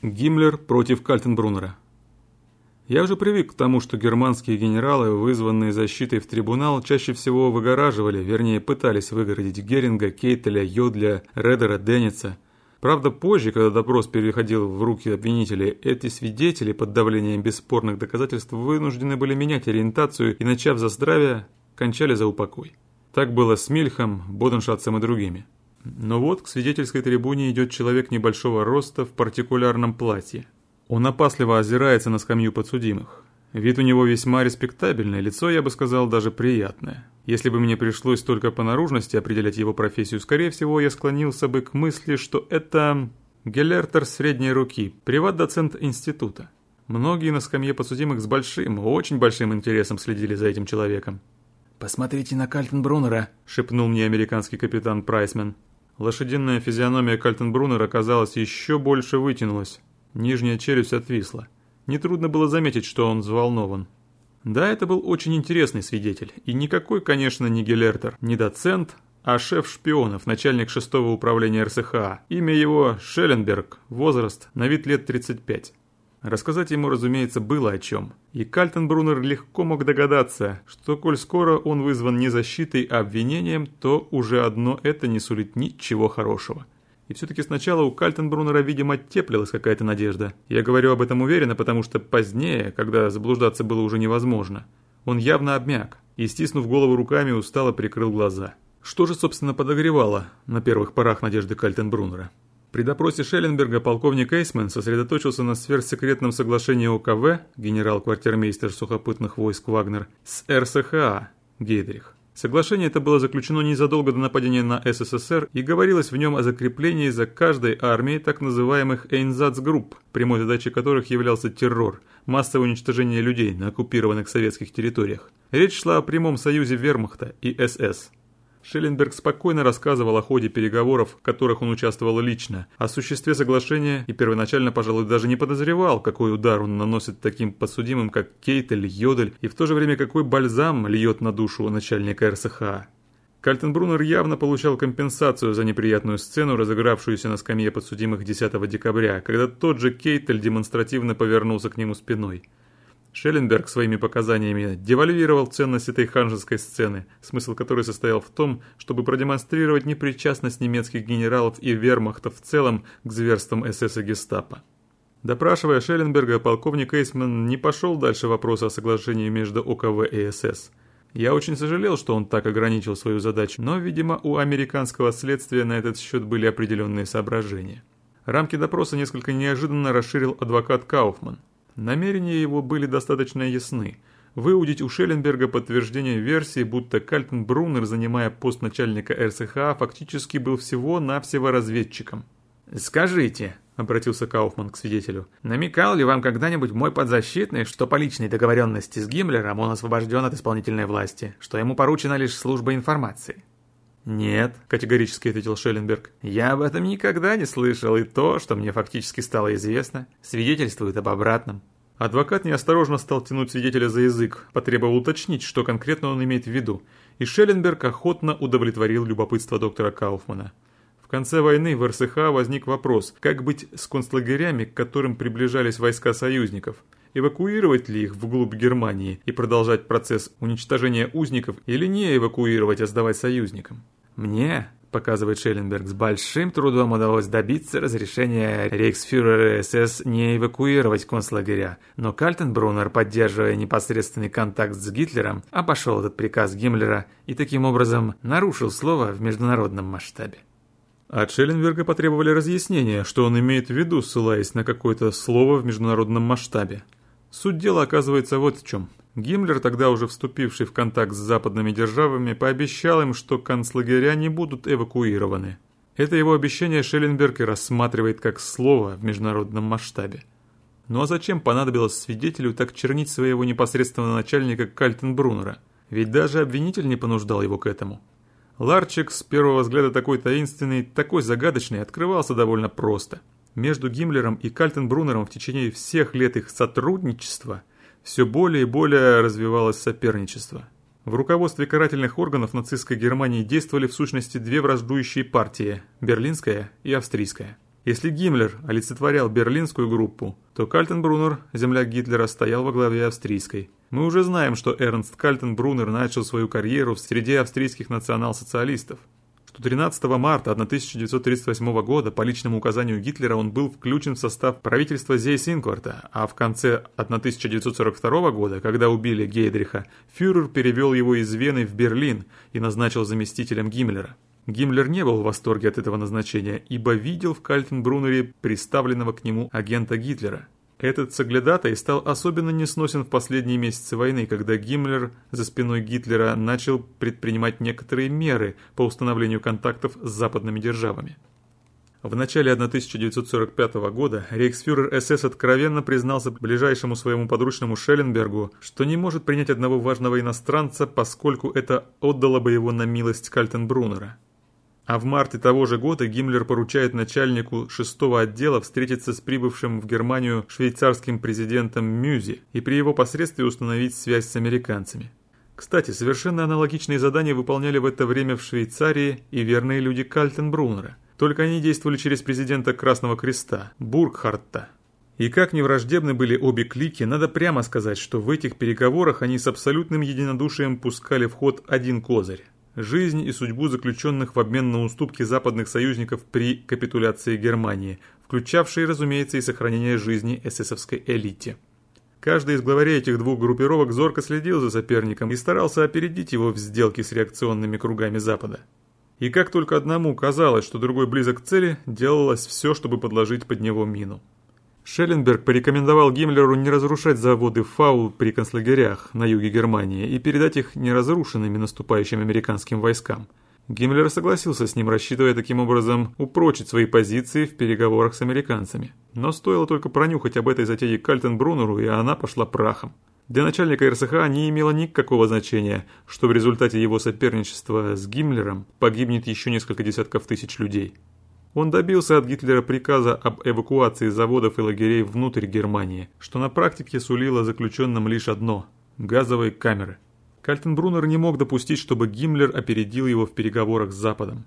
Гиммлер против Кальтенбруннера. Я уже привык к тому, что германские генералы, вызванные защитой в трибунал, чаще всего выгораживали, вернее пытались выгородить Геринга, Кейтеля, Йодля, Редера, Денница. Правда, позже, когда допрос переходил в руки обвинителей, эти свидетели под давлением бесспорных доказательств вынуждены были менять ориентацию и, начав за здравие, кончали за упокой. Так было с Мильхом, Боденшатцем и другими. Но вот к свидетельской трибуне идет человек небольшого роста в партикулярном платье. Он опасливо озирается на скамью подсудимых. Вид у него весьма респектабельный, лицо, я бы сказал, даже приятное. Если бы мне пришлось только по наружности определять его профессию, скорее всего, я склонился бы к мысли, что это Геллертер средней руки, приват-доцент института. Многие на скамье подсудимых с большим, очень большим интересом следили за этим человеком. «Посмотрите на Кальтенбруннера», — шепнул мне американский капитан Прайсмен. Лошадиная физиономия Кальтенбруннера, казалось, еще больше вытянулась. Нижняя челюсть отвисла. Нетрудно было заметить, что он взволнован. Да, это был очень интересный свидетель. И никакой, конечно, не Гелертер, не доцент, а шеф шпионов, начальник шестого управления РСХА. Имя его Шелленберг, возраст, на вид лет 35. Рассказать ему, разумеется, было о чем. И Кальтенбруннер легко мог догадаться, что коль скоро он вызван не защитой, а обвинением, то уже одно это не сулит ничего хорошего. И все-таки сначала у Кальтенбруннера, видимо, теплилась какая-то надежда. Я говорю об этом уверенно, потому что позднее, когда заблуждаться было уже невозможно, он явно обмяк и, стиснув голову руками, устало прикрыл глаза. Что же, собственно, подогревало на первых порах надежды Кальтенбруннера? При допросе Шелленберга полковник Эйсман сосредоточился на сверхсекретном соглашении ОКВ, генерал-квартирмейстер сухопутных войск Вагнер, с РСХА, Гейдрих. Соглашение это было заключено незадолго до нападения на СССР и говорилось в нем о закреплении за каждой армией так называемых Эйнзацгрупп, прямой задачей которых являлся террор, массовое уничтожение людей на оккупированных советских территориях. Речь шла о прямом союзе Вермахта и СС. Шелленберг спокойно рассказывал о ходе переговоров, в которых он участвовал лично, о существе соглашения и первоначально, пожалуй, даже не подозревал, какой удар он наносит таким подсудимым, как Кейтель, Йодель, и в то же время какой бальзам льет на душу начальника РСХА. Кальтенбруннер явно получал компенсацию за неприятную сцену, разыгравшуюся на скамье подсудимых 10 декабря, когда тот же Кейтель демонстративно повернулся к нему спиной. Шелленберг своими показаниями девальвировал ценность этой ханжеской сцены, смысл которой состоял в том, чтобы продемонстрировать непричастность немецких генералов и вермахта в целом к зверствам СС и гестапо. Допрашивая Шелленберга, полковник Эйсман не пошел дальше вопроса о соглашении между ОКВ и СС. Я очень сожалел, что он так ограничил свою задачу, но, видимо, у американского следствия на этот счет были определенные соображения. Рамки допроса несколько неожиданно расширил адвокат Кауфман. Намерения его были достаточно ясны. Выудить у Шелленберга подтверждение версии, будто Кальтенбруннер, занимая пост начальника РСХА, фактически был всего-навсего разведчиком. «Скажите», — обратился Кауфман к свидетелю, «намекал ли вам когда-нибудь мой подзащитный, что по личной договоренности с Гиммлером он освобожден от исполнительной власти, что ему поручена лишь служба информации?» «Нет», — категорически ответил Шелленберг. «Я об этом никогда не слышал, и то, что мне фактически стало известно, свидетельствует об обратном». Адвокат неосторожно стал тянуть свидетеля за язык, потребовал уточнить, что конкретно он имеет в виду, и Шелленберг охотно удовлетворил любопытство доктора Кауфмана. В конце войны в РСХ возник вопрос, как быть с концлагерями, к которым приближались войска союзников – эвакуировать ли их вглубь Германии и продолжать процесс уничтожения узников или не эвакуировать, а сдавать союзникам. Мне, показывает Шелленберг, с большим трудом удалось добиться разрешения рейхсфюрера СС не эвакуировать концлагеря, но Кальтенбруннер, поддерживая непосредственный контакт с Гитлером, обошел этот приказ Гиммлера и таким образом нарушил слово в международном масштабе. От Шелленберга потребовали разъяснения, что он имеет в виду, ссылаясь на какое-то слово в международном масштабе. Суть дела оказывается вот в чем. Гиммлер, тогда уже вступивший в контакт с западными державами, пообещал им, что концлагеря не будут эвакуированы. Это его обещание Шелленберг и рассматривает как слово в международном масштабе. Ну а зачем понадобилось свидетелю так чернить своего непосредственного начальника Кальтенбруннера? Ведь даже обвинитель не понуждал его к этому. Ларчик, с первого взгляда такой таинственный, такой загадочный, открывался довольно просто – между Гиммлером и Кальтенбруннером в течение всех лет их сотрудничества все более и более развивалось соперничество. В руководстве карательных органов нацистской Германии действовали в сущности две враждующие партии – берлинская и австрийская. Если Гиммлер олицетворял берлинскую группу, то Кальтенбруннер, земляк Гитлера, стоял во главе австрийской. Мы уже знаем, что Эрнст Кальтенбруннер начал свою карьеру в среде австрийских национал-социалистов что 13 марта 1938 года по личному указанию Гитлера он был включен в состав правительства Зейсинкварта, а в конце 1942 года, когда убили Гейдриха, фюрер перевел его из Вены в Берлин и назначил заместителем Гиммлера. Гиммлер не был в восторге от этого назначения, ибо видел в Кальтенбруннере приставленного к нему агента Гитлера – этот соглядатай стал особенно несносен в последние месяцы войны, когда Гиммлер за спиной Гитлера начал предпринимать некоторые меры по установлению контактов с западными державами. В начале 1945 года рейхсфюрер СС откровенно признался ближайшему своему подручному Шелленбергу, что не может принять одного важного иностранца, поскольку это отдало бы его на милость Кальтенбруннера. А в марте того же года Гиммлер поручает начальнику шестого отдела встретиться с прибывшим в Германию швейцарским президентом Мюзи и при его посредстве установить связь с американцами. Кстати, совершенно аналогичные задания выполняли в это время в Швейцарии и верные люди Кальтенбруннера. Только они действовали через президента Красного Креста, Бургхартта. И как не враждебны были обе клики, надо прямо сказать, что в этих переговорах они с абсолютным единодушием пускали в ход один козырь жизнь и судьбу заключенных в обмен на уступки западных союзников при капитуляции Германии, включавшие, разумеется, и сохранение жизни эсэсовской элите. Каждый из главарей этих двух группировок зорко следил за соперником и старался опередить его в сделке с реакционными кругами Запада. И как только одному казалось, что другой близок к цели, делалось все, чтобы подложить под него мину. Шелленберг порекомендовал Гиммлеру не разрушать заводы ФАУ при концлагерях на юге Германии и передать их неразрушенными наступающим американским войскам. Гиммлер согласился с ним, рассчитывая таким образом упрочить свои позиции в переговорах с американцами. Но стоило только пронюхать об этой затее Кальтенбруннеру, и она пошла прахом. Для начальника РСХ не имело никакого значения, что в результате его соперничества с Гиммлером погибнет еще несколько десятков тысяч людей. Он добился от Гитлера приказа об эвакуации заводов и лагерей внутрь Германии, что на практике сулило заключенным лишь одно – газовые камеры. Кальтенбруннер не мог допустить, чтобы Гиммлер опередил его в переговорах с Западом.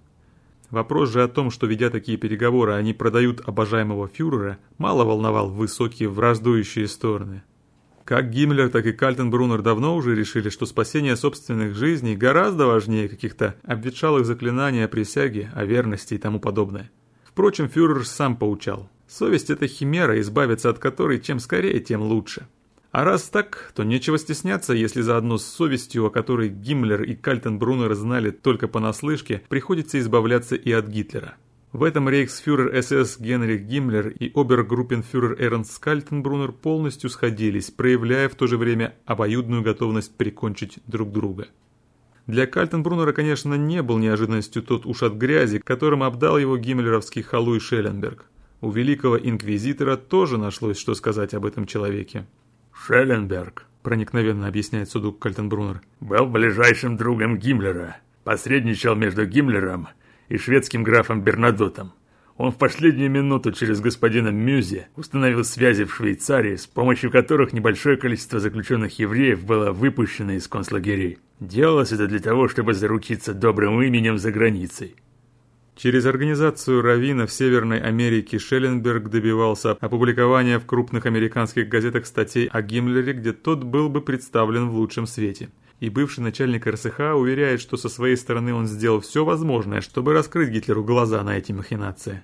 Вопрос же о том, что ведя такие переговоры, они продают обожаемого фюрера, мало волновал высокие враждующие стороны. Как Гиммлер, так и Кальтенбруннер давно уже решили, что спасение собственных жизней гораздо важнее каких-то обветшалых заклинаний о присяге, о верности и тому подобное. Впрочем, фюрер сам поучал. Совесть – это химера, избавиться от которой чем скорее, тем лучше. А раз так, то нечего стесняться, если заодно с совестью, о которой Гиммлер и Кальтенбруннер знали только понаслышке, приходится избавляться и от Гитлера. В этом рейхсфюрер СС Генрих Гиммлер и обергруппенфюрер Эрнст Кальтенбруннер полностью сходились, проявляя в то же время обоюдную готовность прикончить друг друга. Для Кальтенбруннера, конечно, не был неожиданностью тот уж от грязи, которым обдал его гиммлеровский халуй Шелленберг. У великого инквизитора тоже нашлось, что сказать об этом человеке. «Шелленберг», — проникновенно объясняет суду Кальтенбруннер, — «был ближайшим другом Гиммлера, посредничал между Гиммлером и шведским графом Бернадотом. Он в последнюю минуту через господина Мюзе установил связи в Швейцарии, с помощью которых небольшое количество заключенных евреев было выпущено из концлагерей. Делалось это для того, чтобы заручиться добрым именем за границей. Через организацию раввинов Северной Америки Шелленберг добивался опубликования в крупных американских газетах статей о Гиммлере, где тот был бы представлен в лучшем свете и бывший начальник РСХ уверяет, что со своей стороны он сделал все возможное, чтобы раскрыть Гитлеру глаза на эти махинации.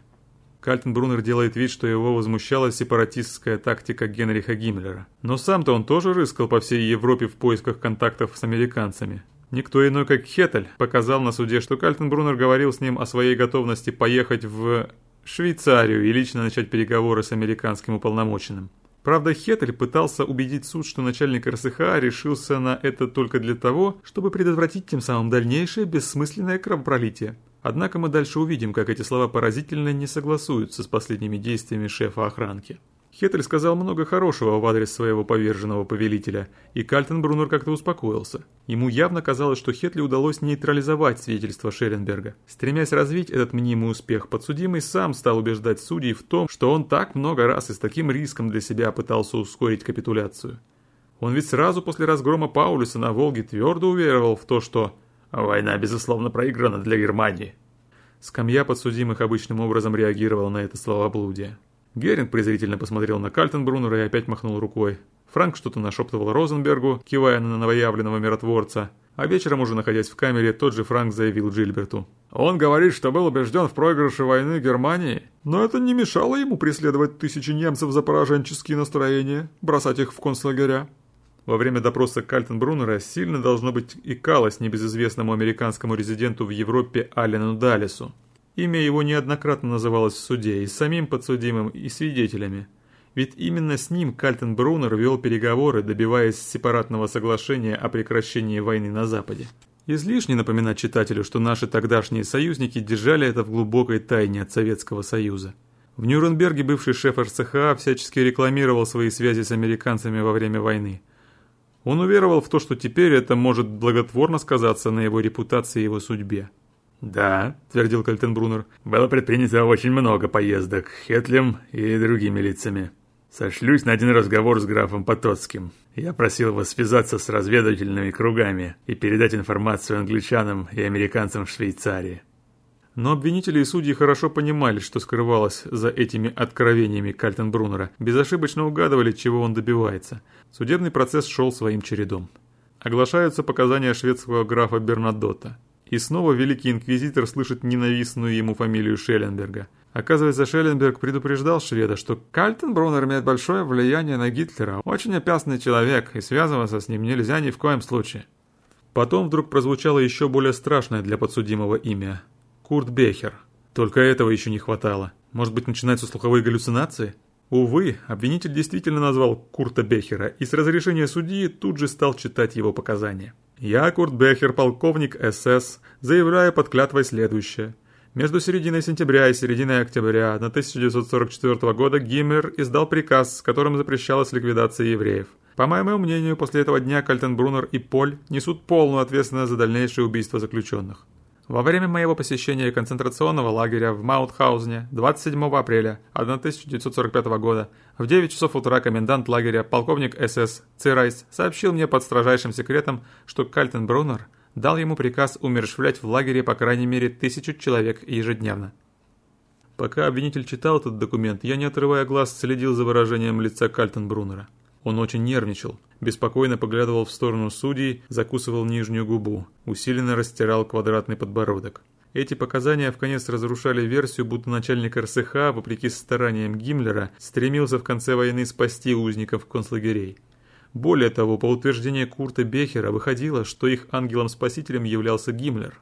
Кальтенбруннер делает вид, что его возмущала сепаратистская тактика Генриха Гиммлера. Но сам-то он тоже рыскал по всей Европе в поисках контактов с американцами. Никто иной, как Хеттель, показал на суде, что Кальтенбруннер говорил с ним о своей готовности поехать в Швейцарию и лично начать переговоры с американским уполномоченным. Правда, Хеттель пытался убедить суд, что начальник РСХ решился на это только для того, чтобы предотвратить тем самым дальнейшее бессмысленное кровопролитие. Однако мы дальше увидим, как эти слова поразительно не согласуются с последними действиями шефа охранки. Хеттель сказал много хорошего в адрес своего поверженного повелителя, и Кальтенбруннер как-то успокоился. Ему явно казалось, что Хетли удалось нейтрализовать свидетельство Шеренберга. Стремясь развить этот мнимый успех, подсудимый сам стал убеждать судей в том, что он так много раз и с таким риском для себя пытался ускорить капитуляцию. Он ведь сразу после разгрома Паулюса на Волге твердо уверовал в то, что «война, безусловно, проиграна для Германии». Скамья подсудимых обычным образом реагировала на это словоблудие. Геринг презрительно посмотрел на Кальтенбруннера и опять махнул рукой. Франк что-то нашептывал Розенбергу, кивая на новоявленного миротворца. А вечером, уже находясь в камере, тот же Франк заявил Джильберту. «Он говорит, что был убежден в проигрыше войны Германии, но это не мешало ему преследовать тысячи немцев за пораженческие настроения, бросать их в концлагеря». Во время допроса Кальтенбруннера сильно должно быть икалось небезызвестному американскому резиденту в Европе Аллену Даллесу. Имя его неоднократно называлось в суде и самим подсудимым, и свидетелями. Ведь именно с ним Кальтенбруннер вел переговоры, добиваясь сепаратного соглашения о прекращении войны на Западе. Излишне напоминать читателю, что наши тогдашние союзники держали это в глубокой тайне от Советского Союза. В Нюрнберге бывший шеф РСХА всячески рекламировал свои связи с американцами во время войны. Он уверовал в то, что теперь это может благотворно сказаться на его репутации и его судьбе. «Да», — твердил Кальтенбруннер, — «было предпринято очень много поездок Хетлем и другими лицами. Сошлюсь на один разговор с графом Потоцким. Я просил его связаться с разведывательными кругами и передать информацию англичанам и американцам в Швейцарии. Но обвинители и судьи хорошо понимали, что скрывалось за этими откровениями Кальтенбруннера, безошибочно угадывали, чего он добивается. Судебный процесс шел своим чередом. Оглашаются показания шведского графа Бернадота. И снова великий инквизитор слышит ненавистную ему фамилию Шелленберга. Оказывается, Шелленберг предупреждал шведа, что Кальтенбруннер имеет большое влияние на Гитлера, очень опасный человек, и связываться с ним нельзя ни в коем случае. Потом вдруг прозвучало еще более страшное для подсудимого имя – Курт Бехер. Только этого еще не хватало. Может быть, начинаются слуховые галлюцинации? Увы, обвинитель действительно назвал Курта Бехера и с разрешения судьи тут же стал читать его показания. «Я, Курт Бехер, полковник СС, заявляю под клятвой следующее – между серединой сентября и серединой октября 1944 года Гиммлер издал приказ, которым запрещалась ликвидация евреев. По моему мнению, после этого дня Кальтенбруннер и Поль несут полную ответственность за дальнейшее убийство заключенных. Во время моего посещения концентрационного лагеря в Маутхаузене 27 апреля 1945 года в 9 часов утра комендант лагеря, полковник СС Цирайс, сообщил мне под строжайшим секретом, что Кальтенбруннер дал ему приказ умершвлять в лагере по крайней мере тысячу человек ежедневно. Пока обвинитель читал этот документ, я, не отрывая глаз, следил за выражением лица Кальтенбруннера. Он очень нервничал, беспокойно поглядывал в сторону судей, закусывал нижнюю губу, усиленно растирал квадратный подбородок. Эти показания в конец разрушали версию, будто начальник РСХ, вопреки стараниям Гиммлера, стремился в конце войны спасти узников концлагерей. Более того, по утверждению Курта Бехера выходило, что их ангелом-спасителем являлся Гиммлер.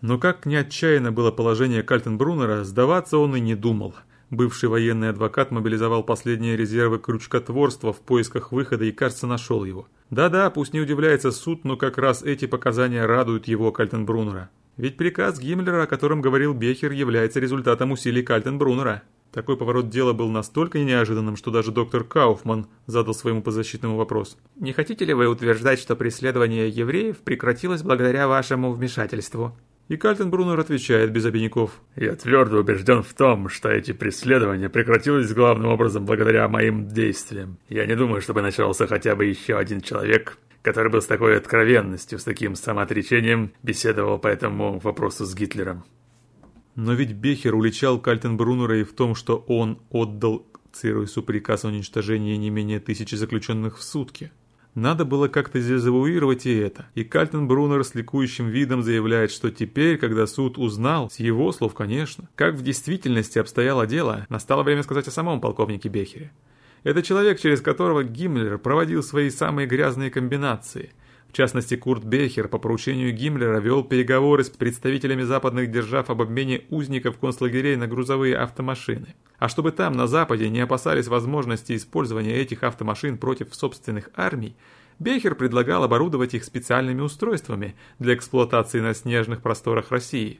Но как ни отчаянно было положение Кальтенбруннера, сдаваться он и не думал. Бывший военный адвокат мобилизовал последние резервы крючкотворства в поисках выхода и, кажется, нашел его. Да-да, пусть не удивляется суд, но как раз эти показания радуют его Кальтенбруннера. Ведь приказ Гиммлера, о котором говорил Бехер, является результатом усилий Кальтенбруннера. Такой поворот дела был настолько неожиданным, что даже доктор Кауфман задал своему подзащитному вопрос. «Не хотите ли вы утверждать, что преследование евреев прекратилось благодаря вашему вмешательству?» И Кальтенбруннер отвечает без обиняков. «Я твердо убежден в том, что эти преследования прекратились главным образом благодаря моим действиям. Я не думаю, чтобы начался хотя бы еще один человек, который бы с такой откровенностью, с таким самоотречением беседовал по этому вопросу с Гитлером. Но ведь Бехер уличал Кальтенбруннера и в том, что он отдал Циройсу приказ о уничтожении не менее тысячи заключенных в сутки. Надо было как-то дезавуировать и это. И Кальтенбруннер с ликующим видом заявляет, что теперь, когда суд узнал, с его слов, конечно, как в действительности обстояло дело, настало время сказать о самом полковнике Бехере. Это человек, через которого Гиммлер проводил свои самые грязные комбинации – в частности, Курт Бехер по поручению Гиммлера вел переговоры с представителями западных держав об обмене узников концлагерей на грузовые автомашины. А чтобы там, на Западе, не опасались возможности использования этих автомашин против собственных армий, Бехер предлагал оборудовать их специальными устройствами для эксплуатации на снежных просторах России.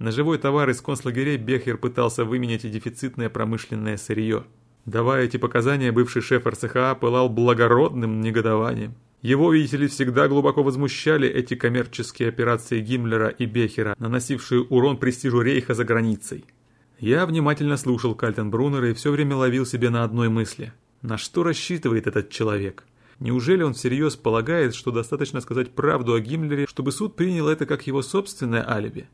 На живой товар из концлагерей Бехер пытался выменять и дефицитное промышленное сырье. Давая эти показания, бывший шеф РЦХА пылал благородным негодованием. Его, видите ли, всегда глубоко возмущали эти коммерческие операции Гиммлера и Бехера, наносившие урон престижу Рейха за границей. Я внимательно слушал Кальтенбруннера и все время ловил себе на одной мысли. На что рассчитывает этот человек? Неужели он всерьез полагает, что достаточно сказать правду о Гиммлере, чтобы суд принял это как его собственное алиби?